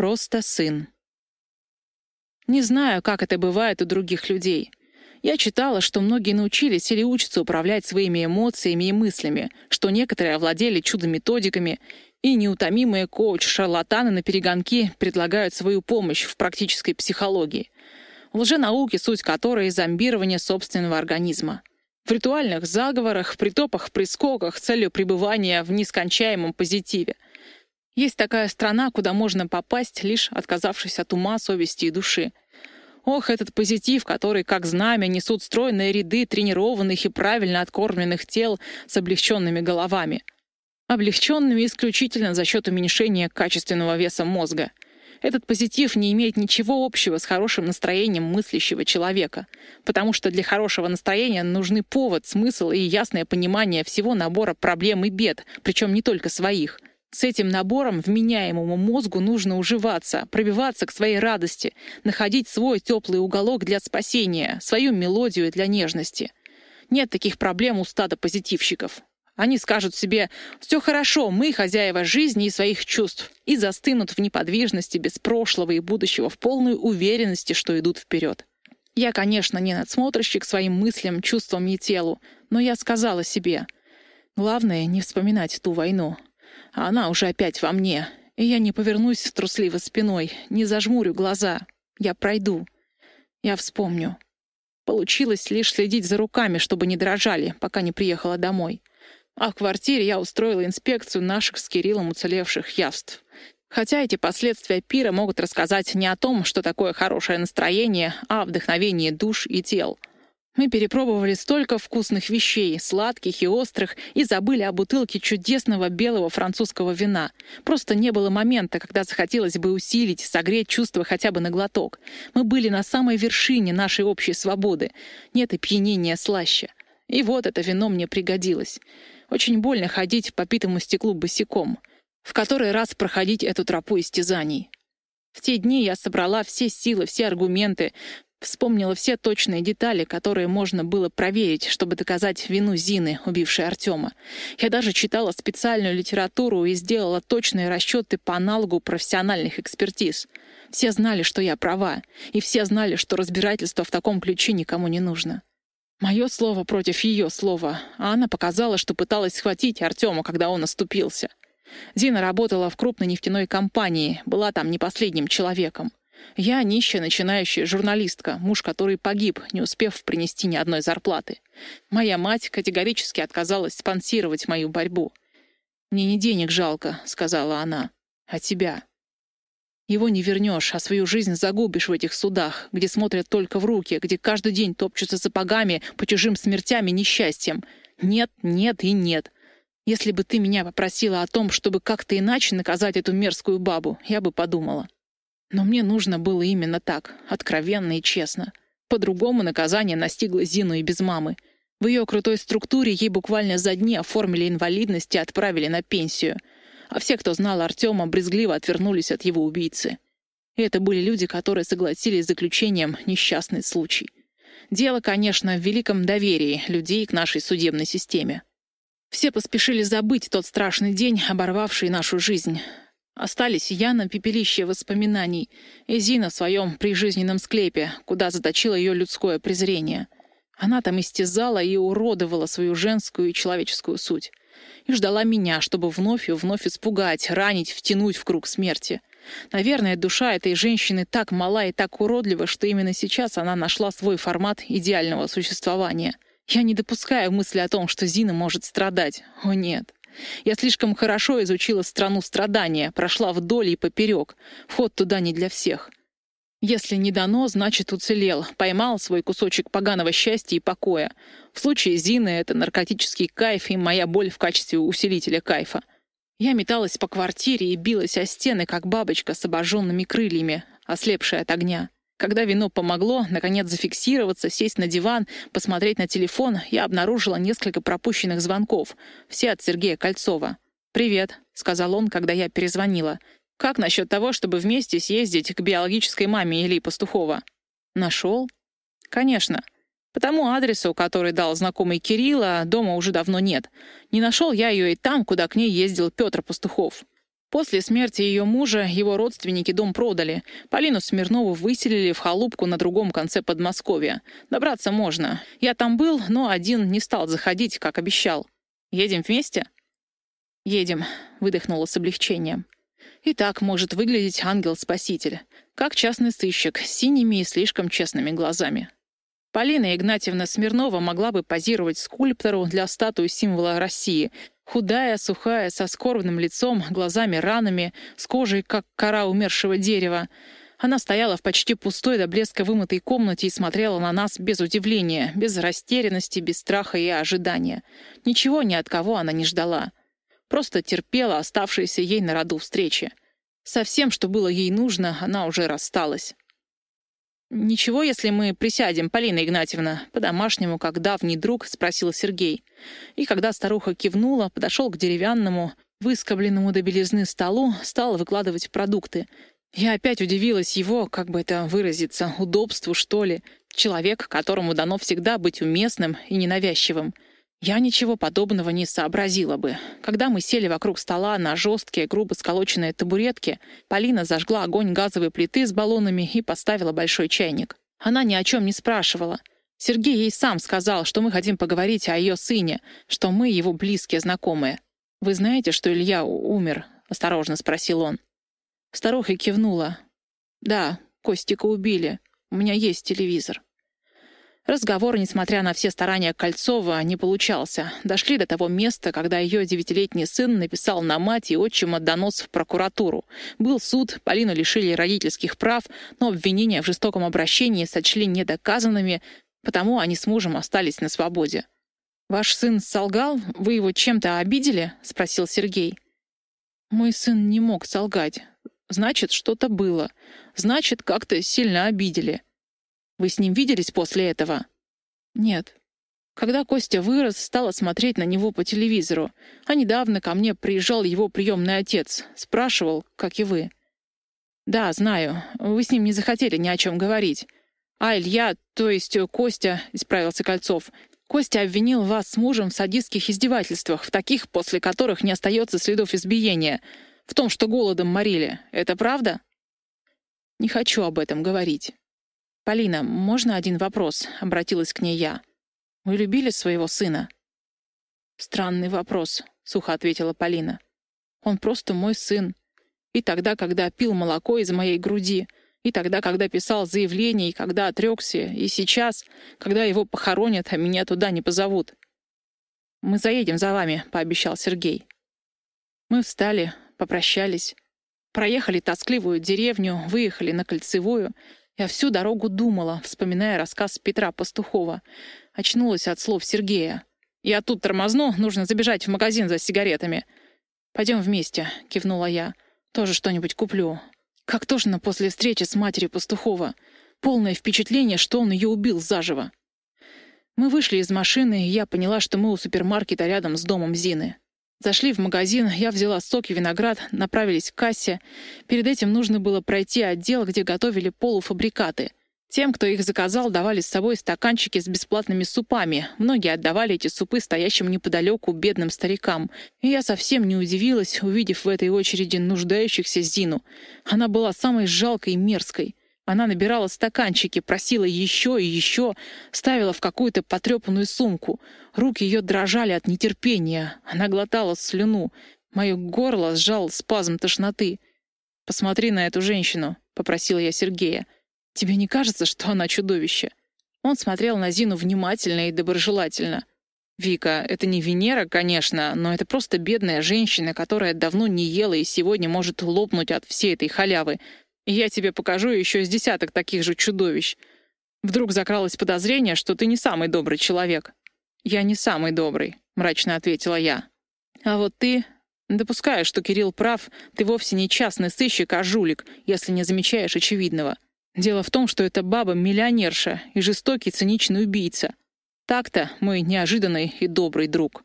просто сын. Не знаю, как это бывает у других людей. Я читала, что многие научились или учатся управлять своими эмоциями и мыслями, что некоторые овладели чудо-методиками, и неутомимые коуч-шарлатаны на перегонки предлагают свою помощь в практической психологии. В лженауке, суть которой — зомбирование собственного организма. В ритуальных заговорах, притопах, прискоках, целью пребывания в нескончаемом позитиве. Есть такая страна, куда можно попасть, лишь отказавшись от ума, совести и души. Ох, этот позитив, который, как знамя, несут стройные ряды тренированных и правильно откормленных тел с облегченными головами. Облегченными исключительно за счет уменьшения качественного веса мозга. Этот позитив не имеет ничего общего с хорошим настроением мыслящего человека, потому что для хорошего настроения нужны повод, смысл и ясное понимание всего набора проблем и бед, причем не только своих — с этим набором вменяемому мозгу нужно уживаться, пробиваться к своей радости, находить свой теплый уголок для спасения, свою мелодию для нежности. Нет таких проблем у стада позитивщиков. Они скажут себе «все хорошо, мы хозяева жизни и своих чувств» и застынут в неподвижности без прошлого и будущего в полной уверенности, что идут вперед. Я, конечно, не надсмотрщик своим мыслям, чувствам и телу, но я сказала себе «главное не вспоминать ту войну, а она уже опять во мне. И я не повернусь трусливо спиной, не зажмурю глаза. Я пройду. Я вспомню. Получилось лишь следить за руками, чтобы не дрожали, пока не приехала домой. А в квартире я устроила инспекцию наших с Кириллом уцелевших явств. Хотя эти последствия пира могут рассказать не о том, что такое хорошее настроение, а о вдохновении душ и тел — мы перепробовали столько вкусных вещей, сладких и острых, и забыли о бутылке чудесного белого французского вина. Просто не было момента, когда захотелось бы усилить, согреть чувства хотя бы на глоток. Мы были на самой вершине нашей общей свободы. Нет опьянения слаще. И вот это вино мне пригодилось. Очень больно ходить по питому стеклу босиком. В который раз проходить эту тропу истязаний. В те дни я собрала все силы, все аргументы, Вспомнила все точные детали, которые можно было проверить, чтобы доказать вину Зины, убившей Артема. Я даже читала специальную литературу и сделала точные расчеты по аналогу профессиональных экспертиз. Все знали, что я права, и все знали, что разбирательство в таком ключе никому не нужно. Мое слово против ее слова, а она показала, что пыталась схватить Артема, когда он оступился. Зина работала в крупной нефтяной компании, была там не последним человеком. Я нищая начинающая журналистка, муж который погиб, не успев принести ни одной зарплаты. Моя мать категорически отказалась спонсировать мою борьбу. «Мне не денег жалко», — сказала она, — «а тебя». Его не вернешь, а свою жизнь загубишь в этих судах, где смотрят только в руки, где каждый день топчутся сапогами по чужим смертям и несчастьям. Нет, нет и нет. Если бы ты меня попросила о том, чтобы как-то иначе наказать эту мерзкую бабу, я бы подумала. Но мне нужно было именно так, откровенно и честно. По-другому наказание настигло Зину и без мамы. В ее крутой структуре ей буквально за дни оформили инвалидность и отправили на пенсию. А все, кто знал Артема, брезгливо отвернулись от его убийцы. И это были люди, которые согласились с заключением «несчастный случай». Дело, конечно, в великом доверии людей к нашей судебной системе. Все поспешили забыть тот страшный день, оборвавший нашу жизнь. Остались я на пепелище воспоминаний и Зина в своем прижизненном склепе, куда заточила ее людское презрение. Она там истязала и уродовала свою женскую и человеческую суть. И ждала меня, чтобы вновь и вновь испугать, ранить, втянуть в круг смерти. Наверное, душа этой женщины так мала и так уродлива, что именно сейчас она нашла свой формат идеального существования. Я не допускаю мысли о том, что Зина может страдать. О нет. Я слишком хорошо изучила страну страдания, прошла вдоль и поперек. Вход туда не для всех. Если не дано, значит уцелел, поймал свой кусочек поганого счастья и покоя. В случае Зины это наркотический кайф и моя боль в качестве усилителя кайфа. Я металась по квартире и билась о стены, как бабочка с обожженными крыльями, ослепшая от огня. Когда вино помогло, наконец, зафиксироваться, сесть на диван, посмотреть на телефон, я обнаружила несколько пропущенных звонков. Все от Сергея Кольцова. «Привет», — сказал он, когда я перезвонила. «Как насчет того, чтобы вместе съездить к биологической маме Ильи Пастухова?» «Нашел?» «Конечно. По тому адресу, который дал знакомый Кирилла, дома уже давно нет. Не нашел я ее и там, куда к ней ездил Петр Пастухов. После смерти ее мужа его родственники дом продали. Полину Смирнову выселили в халупку на другом конце Подмосковья. Добраться можно. Я там был, но один не стал заходить, как обещал. Едем вместе? Едем, выдохнула с облегчением. И так может выглядеть ангел-спаситель, как частный сыщик с синими и слишком честными глазами. Полина Игнатьевна Смирнова могла бы позировать скульптору для статуи символа России. Худая, сухая, со скорбным лицом, глазами-ранами, с кожей, как кора умершего дерева. Она стояла в почти пустой до блеска вымытой комнате и смотрела на нас без удивления, без растерянности, без страха и ожидания. Ничего ни от кого она не ждала. Просто терпела оставшиеся ей на роду встречи. Со всем, что было ей нужно, она уже рассталась. «Ничего, если мы присядем, Полина Игнатьевна?» По-домашнему, как давний друг, спросил Сергей. И когда старуха кивнула, подошел к деревянному, выскобленному до белизны столу, стал выкладывать продукты. Я опять удивилась его, как бы это выразиться, удобству, что ли. Человек, которому дано всегда быть уместным и ненавязчивым — я ничего подобного не сообразила бы. Когда мы сели вокруг стола на жесткие, грубо сколоченные табуретки, Полина зажгла огонь газовой плиты с баллонами и поставила большой чайник. Она ни о чем не спрашивала. Сергей ей сам сказал, что мы хотим поговорить о ее сыне, что мы его близкие знакомые. «Вы знаете, что Илья умер?» — осторожно спросил он. Старуха кивнула. «Да, Костика убили. У меня есть телевизор». Разговор, несмотря на все старания Кольцова, не получался. Дошли до того места, когда ее девятилетний сын написал на мать и отчима донос в прокуратуру. Был суд, Полину лишили родительских прав, но обвинения в жестоком обращении сочли недоказанными, потому они с мужем остались на свободе. «Ваш сын солгал? Вы его чем-то обидели?» — спросил Сергей. «Мой сын не мог солгать. Значит, что-то было. Значит, как-то сильно обидели». Вы с ним виделись после этого? Нет. Когда Костя вырос, стала смотреть на него по телевизору. А недавно ко мне приезжал его приемный отец. Спрашивал, как и вы. Да, знаю. Вы с ним не захотели ни о чем говорить. А Илья, то есть Костя, исправился Кольцов, Костя обвинил вас с мужем в садистских издевательствах, в таких, после которых не остается следов избиения, в том, что голодом морили. Это правда? Не хочу об этом говорить. «Полина, можно один вопрос?» — обратилась к ней я. «Вы любили своего сына?» «Странный вопрос», — сухо ответила Полина. «Он просто мой сын. И тогда, когда пил молоко из моей груди, и тогда, когда писал заявление, и когда отрекся, и сейчас, когда его похоронят, а меня туда не позовут». «Мы заедем за вами», — пообещал Сергей. Мы встали, попрощались, проехали тоскливую деревню, выехали на Кольцевую — я всю дорогу думала, вспоминая рассказ Петра Пастухова. Очнулась от слов Сергея. «Я тут тормозну, нужно забежать в магазин за сигаретами». «Пойдем вместе», — кивнула я. «Тоже что-нибудь куплю». Как тошно после встречи с матерью Пастухова. Полное впечатление, что он ее убил заживо. Мы вышли из машины, и я поняла, что мы у супермаркета рядом с домом Зины. Зашли в магазин, я взяла сок и виноград, направились к кассе. Перед этим нужно было пройти отдел, где готовили полуфабрикаты. Тем, кто их заказал, давали с собой стаканчики с бесплатными супами. Многие отдавали эти супы стоящим неподалеку бедным старикам. И я совсем не удивилась, увидев в этой очереди нуждающихся Зину. Она была самой жалкой и мерзкой. Она набирала стаканчики, просила еще и еще, ставила в какую-то потрепанную сумку. Руки ее дрожали от нетерпения. Она глотала слюну. Мое горло сжал спазм тошноты. «Посмотри на эту женщину», — попросила я Сергея. «Тебе не кажется, что она чудовище?» Он смотрел на Зину внимательно и доброжелательно. «Вика, это не Венера, конечно, но это просто бедная женщина, которая давно не ела и сегодня может лопнуть от всей этой халявы. Я тебе покажу еще с десяток таких же чудовищ. Вдруг закралось подозрение, что ты не самый добрый человек. Я не самый добрый, мрачно ответила я. А вот ты... Допускаю, что Кирилл прав, ты вовсе не частный сыщик, а жулик, если не замечаешь очевидного. Дело в том, что эта баба миллионерша и жестокий циничный убийца. Так-то, мой неожиданный и добрый друг.